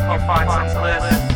help her find some bliss.